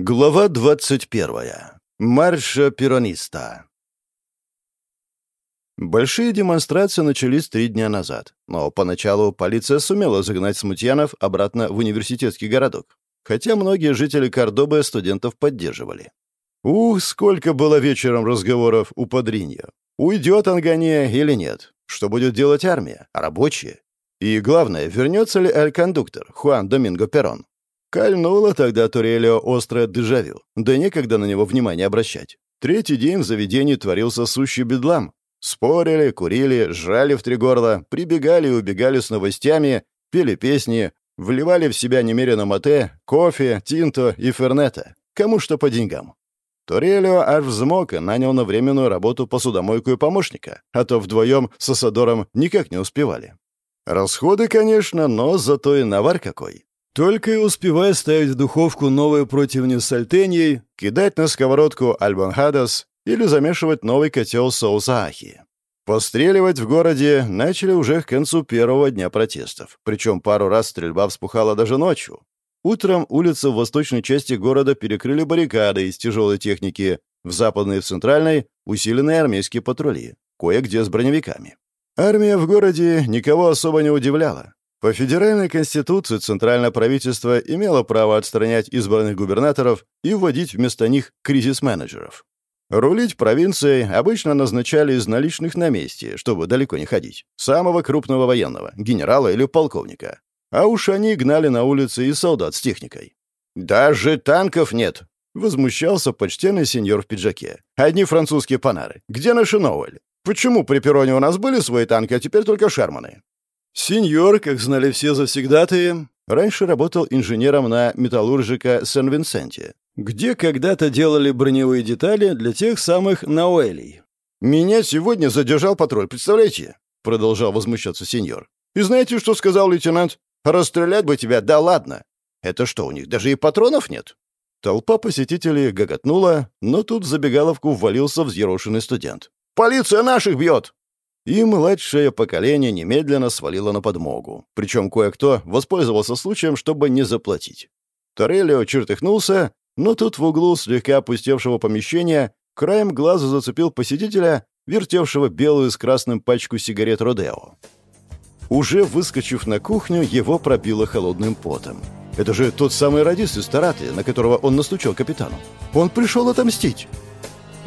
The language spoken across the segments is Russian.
Глава 21. Марша перониста. Большие демонстрации начались три дня назад, но поначалу полиция сумела загнать смутьянов обратно в университетский городок, хотя многие жители Кордобы студентов поддерживали. Ух, сколько было вечером разговоров у Подринья. Уйдет Ангания или нет? Что будет делать армия, рабочие? И главное, вернется ли эль-кондуктор Хуан Доминго Перрон? Кольнуло тогда Турелио острое дежавю, да некогда на него внимание обращать. Третий день в заведении творился сущий бедлам. Спорили, курили, жрали в три горла, прибегали и убегали с новостями, пели песни, вливали в себя немерено мате, кофе, тинто и фернета. Кому что по деньгам. Турелио аж взмок и нанял на временную работу посудомойку и помощника, а то вдвоем с Асадором никак не успевали. Расходы, конечно, но зато и навар какой. Только и успевая ставить в духовку новые противни с альтеньей, кидать на сковородку альбанхадас или замешивать новый котел соуса ахи. Постреливать в городе начали уже к концу первого дня протестов, причем пару раз стрельба вспухала даже ночью. Утром улицы в восточной части города перекрыли баррикады из тяжелой техники, в западной и в центральной — усиленные армейские патрули, кое-где с броневиками. Армия в городе никого особо не удивляла. По федеральной конституции центральное правительство имело право отстранять избранных губернаторов и вводить вместо них кризис-менеджеров. Рулить провинцией обычно назначали из наличных на месте, чтобы далеко не ходить, самого крупного военного, генерала или полковника. А уж они гнали на улицы и солдат с техникой. «Даже танков нет!» — возмущался почтенный сеньор в пиджаке. «Одни французские панары. Где наши новые? Почему при перроне у нас были свои танки, а теперь только Шерманы?» Сеньор, как знали все завсегдатые, раньше работал инженером на металлуржика Сен-Винсенте, где когда-то делали броневые детали для тех самых Науэлей. «Меня сегодня задержал патруль, представляете?» — продолжал возмущаться сеньор. «И знаете, что сказал лейтенант? Расстрелять бы тебя, да ладно! Это что, у них даже и патронов нет?» Толпа посетителей гоготнула, но тут в забегаловку ввалился взъерошенный студент. «Полиция наших бьет!» И младшее поколение немедленно свалило на подмогу. Причем кое-кто воспользовался случаем, чтобы не заплатить. Торелио чертыхнулся, но тут в углу слегка опустевшего помещения краем глаза зацепил посетителя, вертевшего белую с красным пачку сигарет Родео. Уже выскочив на кухню, его пробило холодным потом. Это же тот самый радист из Тараты, на которого он настучал капитану. Он пришел отомстить.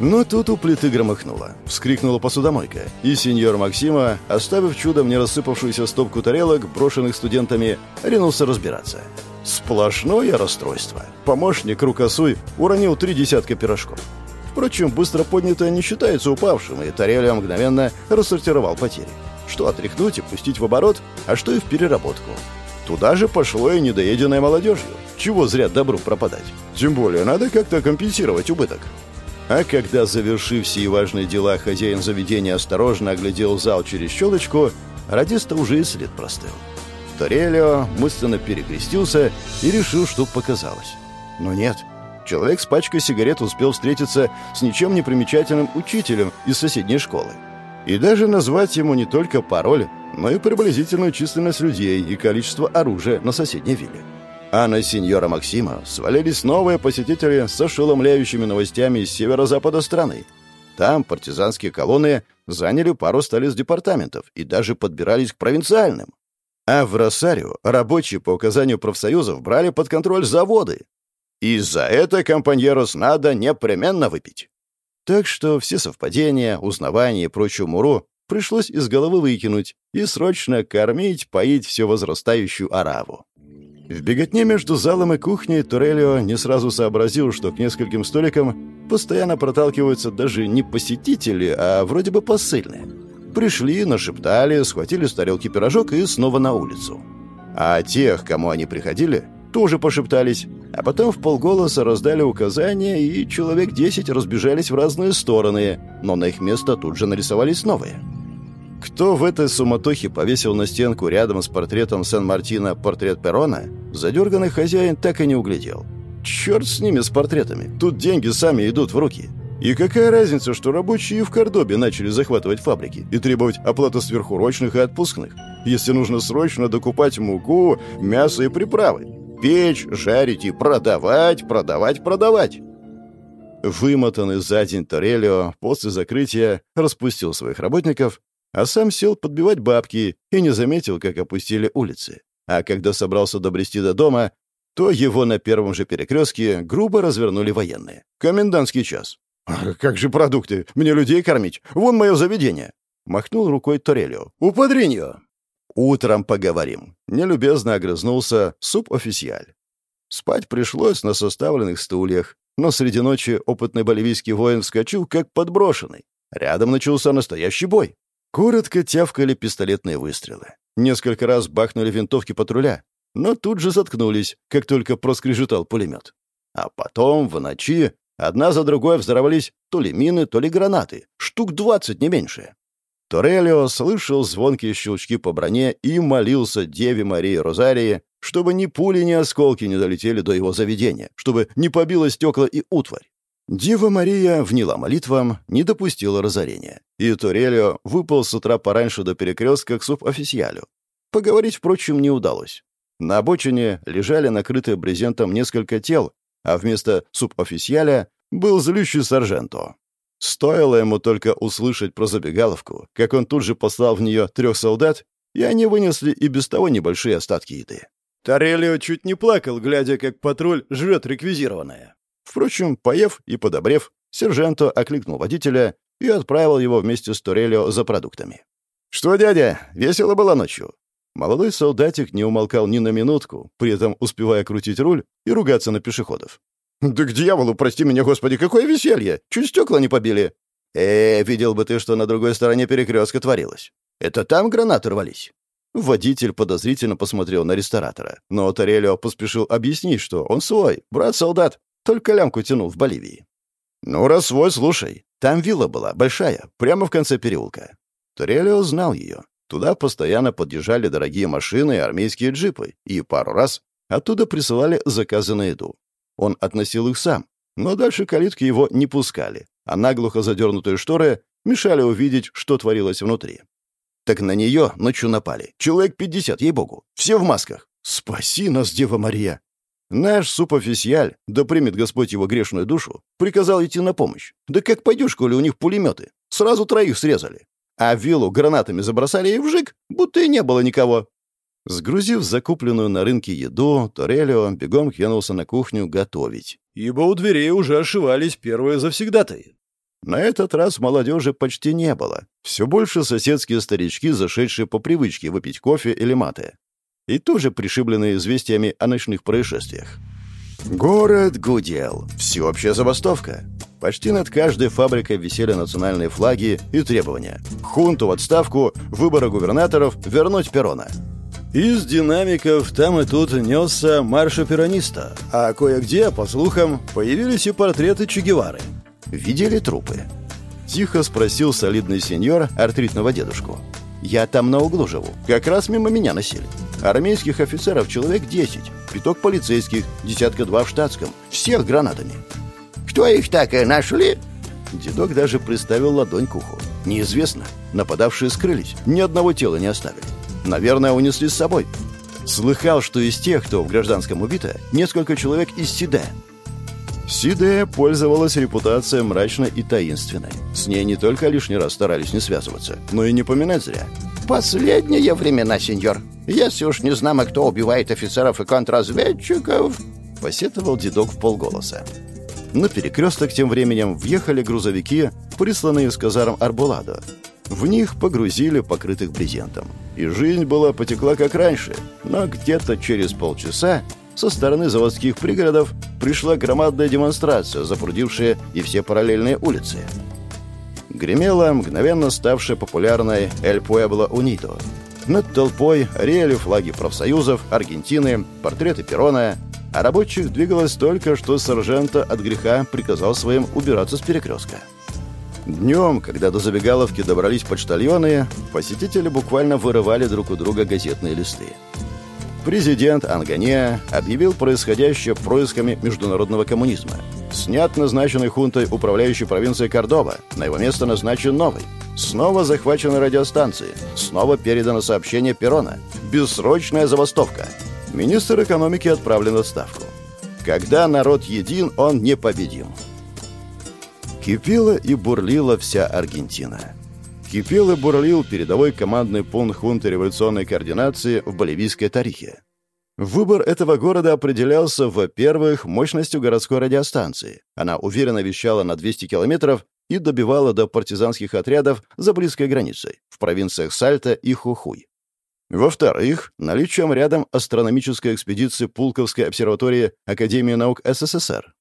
Но тут у плиты громыхнуло. Вскрикнула посудомойка. И сеньор Максима, оставив чудом не рассыпавшуюся стопку тарелок, брошенных студентами, ринулся разбираться. Сплошное расстройство. Помощник Рукосуй уронил три десятка пирожков. Впрочем, быстро поднятое не считается упавшим, и Тарелия мгновенно рассортировал потери. Что отряхнуть и пустить в оборот, а что и в переработку. Туда же пошло и недоеденное молодежью. Чего зря добру пропадать. Тем более, надо как-то компенсировать убыток. А когда, завершив все важные дела, хозяин заведения осторожно оглядел зал через щелочку, радиста уже и след простыл. Торелио мысленно перекрестился и решил, что показалось. Но нет. Человек с пачкой сигарет успел встретиться с ничем не примечательным учителем из соседней школы. И даже назвать ему не только пароль, но и приблизительную численность людей и количество оружия на соседней вилле. А на сеньора Максима свалились новые посетители с ошеломляющими новостями из северо-запада страны. Там партизанские колонны заняли пару столиц департаментов и даже подбирались к провинциальным. А в Росарио рабочие по указанию профсоюзов брали под контроль заводы. И за это компаньерос надо непременно выпить. Так что все совпадения, узнавания и прочую муру пришлось из головы выкинуть и срочно кормить, поить все возрастающую ораву. В беготне между залом и кухней Турелио не сразу сообразил, что к нескольким столикам постоянно проталкиваются даже не посетители, а вроде бы посыльные. Пришли, нашептали, схватили с тарелки пирожок и снова на улицу. А тех, кому они приходили, тоже пошептались, а потом в полголоса раздали указания, и человек десять разбежались в разные стороны, но на их место тут же нарисовались новые. Кто в этой суматохе повесил на стенку рядом с портретом Сан-Мартина портрет Перрона, задерганный хозяин так и не углядел. Черт с ними, с портретами. Тут деньги сами идут в руки. И какая разница, что рабочие в Кордобе начали захватывать фабрики и требовать оплаты сверхурочных и отпускных, если нужно срочно докупать муку, мясо и приправы? печь, жарить и продавать, продавать, продавать. Вымотанный за день Торелио после закрытия распустил своих работников, а сам сел подбивать бабки и не заметил, как опустили улицы. А когда собрался добрести до дома, то его на первом же перекрестке грубо развернули военные. Комендантский час. «Как же продукты? Мне людей кормить? Вон мое заведение!» Махнул рукой Торелио. «Уподриньо!» «Утром поговорим», — нелюбезно огрызнулся суп-официаль. Спать пришлось на составленных стульях, но среди ночи опытный боливийский воин вскочил, как подброшенный. Рядом начался настоящий бой. Коротко тявкали пистолетные выстрелы. Несколько раз бахнули винтовки патруля, но тут же заткнулись, как только проскрежетал пулемет. А потом, в ночи, одна за другой взорвались то ли мины, то ли гранаты, штук двадцать, не меньше. Торелио слышал звонкие щелчки по броне и молился Деве Марии Розарии, чтобы ни пули, ни осколки не долетели до его заведения, чтобы не побило стекла и утварь. Дева Мария вняла молитвам, не допустила разорения. И Турелио выпал с утра пораньше до перекрестка к субофициалю. Поговорить, впрочем, не удалось. На обочине лежали накрытые брезентом несколько тел, а вместо субофициаля был злющий сержанто. Стоило ему только услышать про забегаловку, как он тут же послал в нее трех солдат, и они вынесли и без того небольшие остатки еды. Торелио чуть не плакал, глядя, как патруль жрет реквизированное. Впрочем, поев и подобрев, сержанто окликнул водителя и отправил его вместе с Торелио за продуктами. «Что, дядя, весело было ночью?» Молодой солдатик не умолкал ни на минутку, при этом успевая крутить руль и ругаться на пешеходов. «Да к дьяволу, прости меня, господи, какое веселье! Чуть стекла не побили!» «Э, видел бы ты, что на другой стороне перекрестка творилось. Это там гранаты рвались?» Водитель подозрительно посмотрел на ресторатора, но Торелио поспешил объяснить, что он свой, брат-солдат, только лямку тянул в Боливии. «Ну, раз свой, слушай. Там вилла была, большая, прямо в конце переулка». Торелио знал ее. Туда постоянно подъезжали дорогие машины и армейские джипы, и пару раз оттуда присылали заказы на еду. Он относил их сам, но дальше калитки его не пускали, а наглухо задернутые шторы мешали увидеть, что творилось внутри. Так на нее ночью напали. Человек пятьдесят, ей-богу. Все в масках. Спаси нас, Дева Мария. Наш супофициаль, да примет Господь его грешную душу, приказал идти на помощь. Да как пойдешь, коли у них пулеметы? Сразу троих срезали. А виллу гранатами забросали и вжик, будто и не было никого. Сгрузив закупленную на рынке еду, Торелио бегом кинулся на кухню готовить. Ибо у дверей уже ошивались первые завсегдатые. На этот раз молодежи почти не было. Все больше соседские старички, зашедшие по привычке выпить кофе или маты. И тоже пришибленные известиями о ночных происшествиях. Город гудел. Всеобщая забастовка. Почти над каждой фабрикой висели национальные флаги и требования. Хунту в отставку, выборы губернаторов, вернуть Перона. Из динамиков там и тут несся марш оперониста, а кое-где, по слухам, появились и портреты Че Гевары. Видели трупы? Тихо спросил солидный сеньор артритного дедушку. Я там на углу живу. Как раз мимо меня носили. Армейских офицеров человек 10, пяток полицейских, десятка-два в штатском. Всех гранатами. Кто их так и нашли? Дедок даже приставил ладонь к уху. Неизвестно. Нападавшие скрылись. Ни одного тела не оставили. Наверное, унесли с собой. Слыхал, что из тех, кто в гражданском убито, несколько человек из Сиде. Сиде пользовалась репутацией мрачной и таинственной. С ней не только лишний раз старались не связываться, но и не поминать зря. «Последние времена, сеньор. Если уж не знамо, кто убивает офицеров и контрразведчиков...» Посетовал дедок в полголоса. На перекресток тем временем въехали грузовики, присланные с казаром Арбуладо. В них погрузили покрытых брезентом. И жизнь была потекла как раньше, но где-то через полчаса со стороны заводских пригородов пришла громадная демонстрация, запрудившая и все параллельные улицы. Гремела мгновенно ставшая популярной «Эль Пуэбло Унидо». Над толпой реяли флаги профсоюзов, Аргентины, портреты Перона, а рабочих двигалось только, что сержанта от греха приказал своим убираться с перекрестка. Днем, когда до забегаловки добрались почтальоны, посетители буквально вырывали друг у друга газетные листы. Президент Ангане объявил происходящее происками международного коммунизма. Снят назначенный хунтой управляющий провинцией Кордова, на его место назначен новый. Снова захвачены радиостанции, снова передано сообщение Перона. Бессрочная забастовка. Министр экономики отправлен в отставку. Когда народ един, он непобедим. Кипела и бурлила вся Аргентина. Кипел и бурлил передовой командный пункт хунты революционной координации в боливийской Тарихе. Выбор этого города определялся, во-первых, мощностью городской радиостанции. Она уверенно вещала на 200 километров и добивала до партизанских отрядов за близкой границей, в провинциях Сальта и Хухуй. Во-вторых, наличием рядом астрономической экспедиции Пулковской обсерватории Академии наук СССР.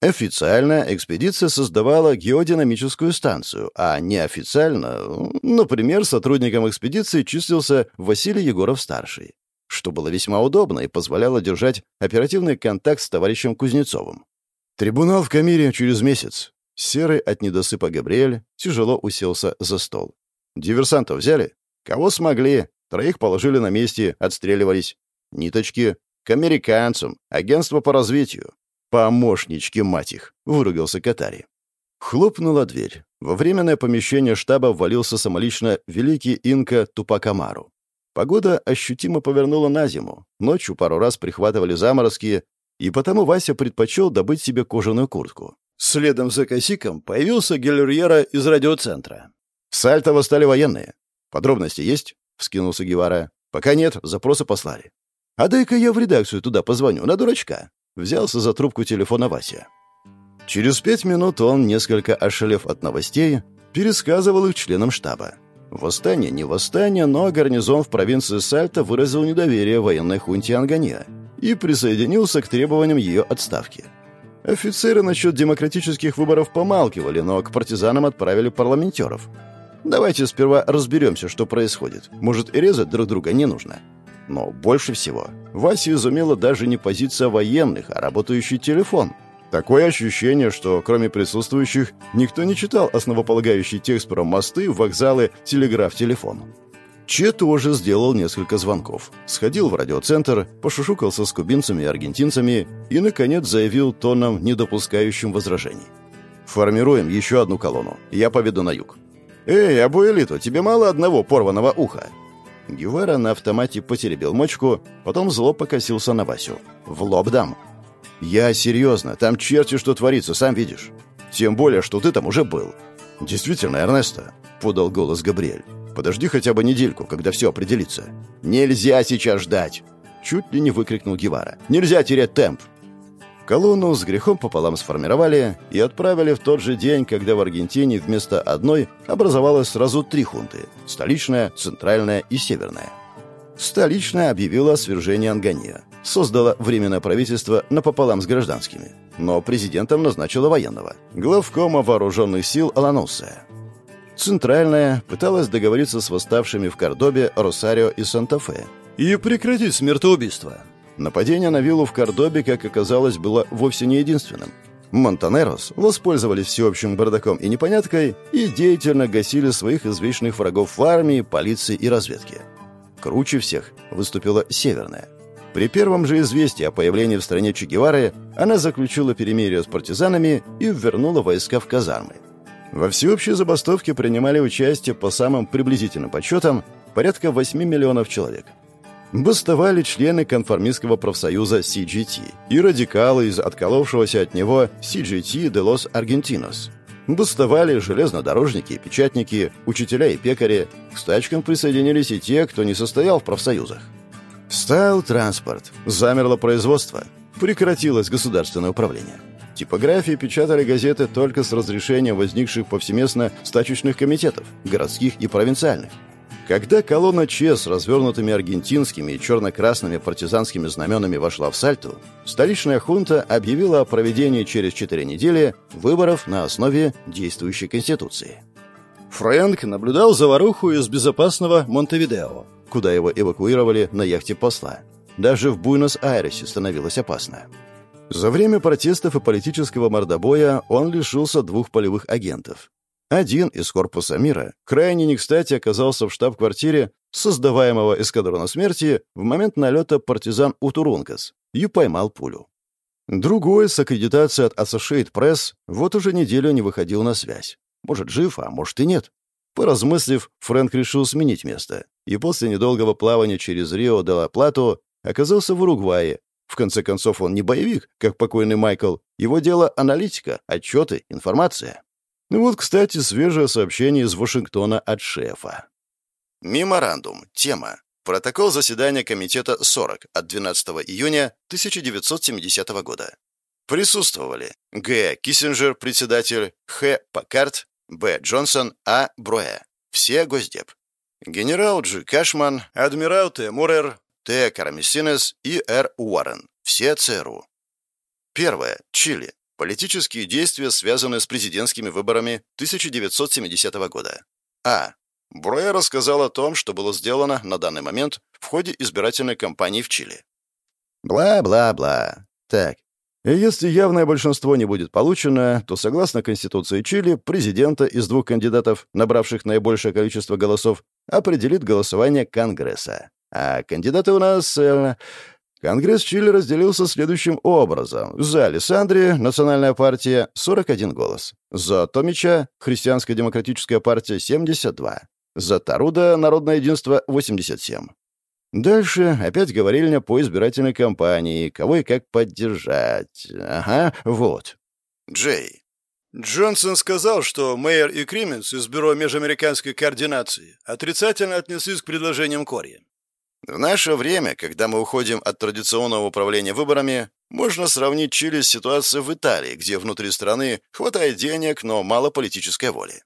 Официально экспедиция создавала геодинамическую станцию, а неофициально, например, сотрудником экспедиции числился Василий Егоров-старший, что было весьма удобно и позволяло держать оперативный контакт с товарищем Кузнецовым. Трибунал в Камире через месяц. Серый от недосыпа Габриэль тяжело уселся за стол. Диверсантов взяли? Кого смогли? Троих положили на месте, отстреливались. Ниточки. К американцам. Агентство по развитию. «Помощнички, мать их!» — выругался Катари. Хлопнула дверь. Во временное помещение штаба ввалился самолично великий инка Тупакамару. Погода ощутимо повернула на зиму. Ночью пару раз прихватывали заморозки, и потому Вася предпочел добыть себе кожаную куртку. Следом за Косиком появился Гелюрьера из радиоцентра. «В Сальтово стали военные. Подробности есть?» — вскинулся Гевара. «Пока нет, запросы послали. А дай-ка я в редакцию туда позвоню, на дурачка. Взялся за трубку телефона Вася. Через пять минут он, несколько ошалев от новостей, пересказывал их членам штаба. Восстание не восстание, но гарнизон в провинции Сальта выразил недоверие военной хунте Ангания и присоединился к требованиям ее отставки. Офицеры насчет демократических выборов помалкивали, но к партизанам отправили парламентеров. Давайте сперва разберемся, что происходит. Может, и резать друг друга не нужно. Но больше всего Вася изумила даже не позиция военных, а работающий телефон. Такое ощущение, что кроме присутствующих никто не читал основополагающий текст про мосты, вокзалы, телеграф, телефон. Че тоже сделал несколько звонков. Сходил в радиоцентр, пошушукался с кубинцами и аргентинцами и, наконец, заявил тоном, не допускающим возражений. «Формируем еще одну колонну. Я поведу на юг». «Эй, Абуэлито, тебе мало одного порванного уха?» Гевара на автомате потеребил мочку, потом зло покосился на Васю. «В лоб дам». «Я серьезно, там черти что творится, сам видишь. Тем более, что ты там уже был». «Действительно, Эрнесто», — подал голос Габриэль. «Подожди хотя бы недельку, когда все определится». «Нельзя сейчас ждать!» Чуть ли не выкрикнул Гевара. «Нельзя терять темп!» Колонну с грехом пополам сформировали и отправили в тот же день, когда в Аргентине вместо одной образовалось сразу три хунты – столичная, центральная и северная. Столичная объявила о свержении Ангания, создала временное правительство напополам с гражданскими, но президентом назначила военного – главкома вооруженных сил Алануса. Центральная пыталась договориться с восставшими в Кордобе, Росарио и Санта-Фе и прекратить смертоубийство – Нападение на виллу в Кордобе, как оказалось, было вовсе не единственным. Монтанерос воспользовались всеобщим бардаком и непоняткой и деятельно гасили своих извечных врагов в армии, полиции и разведке. Круче всех выступила Северная. При первом же известии о появлении в стране Че Гевары она заключила перемирие с партизанами и вернула войска в казармы. Во всеобщей забастовке принимали участие по самым приблизительным подсчетам порядка 8 миллионов человек – бастовали члены конформистского профсоюза CGT и радикалы из отколовшегося от него CGT de los Argentinos. Бастовали железнодорожники и печатники, учителя и пекари. К стачкам присоединились и те, кто не состоял в профсоюзах. Встал транспорт, замерло производство, прекратилось государственное управление. Типографии печатали газеты только с разрешения возникших повсеместно стачечных комитетов, городских и провинциальных. Когда колонна Че с развернутыми аргентинскими и черно-красными партизанскими знаменами вошла в Сальту, столичная хунта объявила о проведении через четыре недели выборов на основе действующей конституции. Фрэнк наблюдал заваруху из безопасного Монтевидео, куда его эвакуировали на яхте посла. Даже в Буэнос-Айресе становилось опасно. За время протестов и политического мордобоя он лишился двух полевых агентов один из корпуса мира крайне не кстати оказался в штаб-квартире создаваемого эскадрона смерти в момент налета партизан Утурункас и поймал пулю. Другой с аккредитацией от Associated Press вот уже неделю не выходил на связь. Может, жив, а может и нет. Поразмыслив, Фрэнк решил сменить место, и после недолгого плавания через Рио-де-ла-Плату оказался в Уругвае. В конце концов, он не боевик, как покойный Майкл. Его дело — аналитика, отчеты, информация. Ну вот, кстати, свежее сообщение из Вашингтона от шефа. Меморандум. Тема. Протокол заседания Комитета 40 от 12 июня 1970 года. Присутствовали Г. Киссинджер, председатель, Х. Паккарт, Б. Джонсон, А. Броя. Все Госдеп. Генерал Джи Кашман, адмирал Т. Мурер, Т. Карамисинес и Р. Уоррен. Все ЦРУ. Первое. Чили. Политические действия, связанные с президентскими выборами 1970 года. А. Броя рассказал о том, что было сделано на данный момент в ходе избирательной кампании в Чили. Бла-бла-бла. Так, и если явное большинство не будет получено, то, согласно Конституции Чили, президента из двух кандидатов, набравших наибольшее количество голосов, определит голосование Конгресса. А кандидаты у нас... Э, Конгресс Чили разделился следующим образом. За Александри, Национальная партия, 41 голос. За Томича, Христианско-демократическая партия, 72. За Таруда, Народное единство, 87. Дальше опять говорильня по избирательной кампании, кого и как поддержать. Ага, вот. Джей. Джонсон сказал, что Мэйер и Крименс из Бюро межамериканской координации отрицательно отнеслись к предложениям Кори. В наше время, когда мы уходим от традиционного управления выборами, можно сравнить Чили с ситуацией в Италии, где внутри страны хватает денег, но мало политической воли.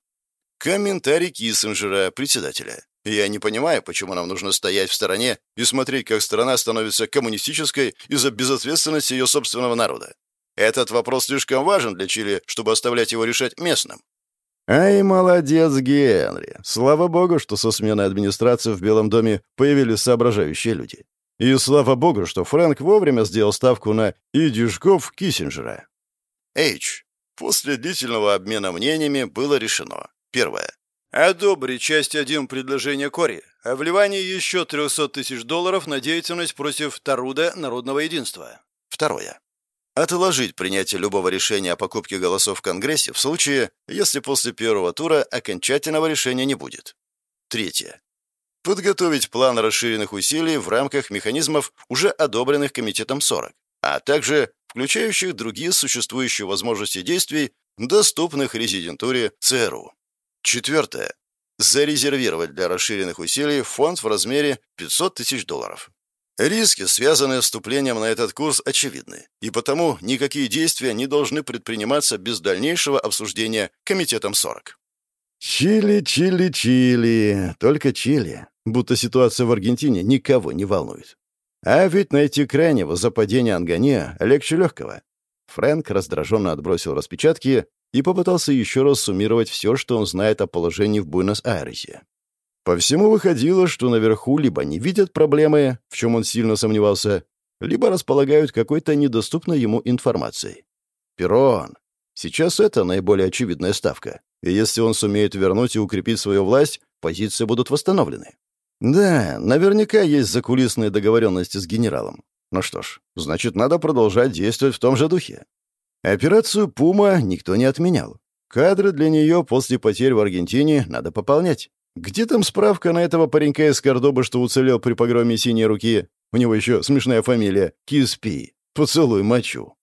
Комментарий Киссинджера, председателя. Я не понимаю, почему нам нужно стоять в стороне и смотреть, как страна становится коммунистической из-за безответственности ее собственного народа. Этот вопрос слишком важен для Чили, чтобы оставлять его решать местным. Ай, молодец, Генри. Слава богу, что со сменой администрации в Белом доме появились соображающие люди. И слава богу, что Фрэнк вовремя сделал ставку на идишков Киссинджера. H. После длительного обмена мнениями было решено. Первое. Одобрить часть 1 предложения Кори о вливании еще 300 тысяч долларов на деятельность против Таруда Народного Единства. Второе. Отложить принятие любого решения о покупке голосов в Конгрессе в случае, если после первого тура окончательного решения не будет. Третье. Подготовить план расширенных усилий в рамках механизмов, уже одобренных Комитетом 40, а также включающих другие существующие возможности действий, доступных резидентуре ЦРУ. Четвертое. Зарезервировать для расширенных усилий фонд в размере 500 тысяч долларов. Риски, связанные с вступлением на этот курс, очевидны, и потому никакие действия не должны предприниматься без дальнейшего обсуждения Комитетом 40. Чили, Чили, Чили, только Чили. Будто ситуация в Аргентине никого не волнует. А ведь найти крайнего за падение Ангане легче легкого. Фрэнк раздраженно отбросил распечатки и попытался еще раз суммировать все, что он знает о положении в Буэнос-Айресе. По всему выходило, что наверху либо не видят проблемы, в чем он сильно сомневался, либо располагают какой-то недоступной ему информацией. Перрон. Сейчас это наиболее очевидная ставка. И если он сумеет вернуть и укрепить свою власть, позиции будут восстановлены. Да, наверняка есть закулисные договоренности с генералом. Ну что ж, значит, надо продолжать действовать в том же духе. Операцию «Пума» никто не отменял. Кадры для нее после потерь в Аргентине надо пополнять. Где там справка на этого паренька из Кордобы, что уцелел при погроме «Синей руки»? У него еще смешная фамилия — Киспи. Поцелуй мочу.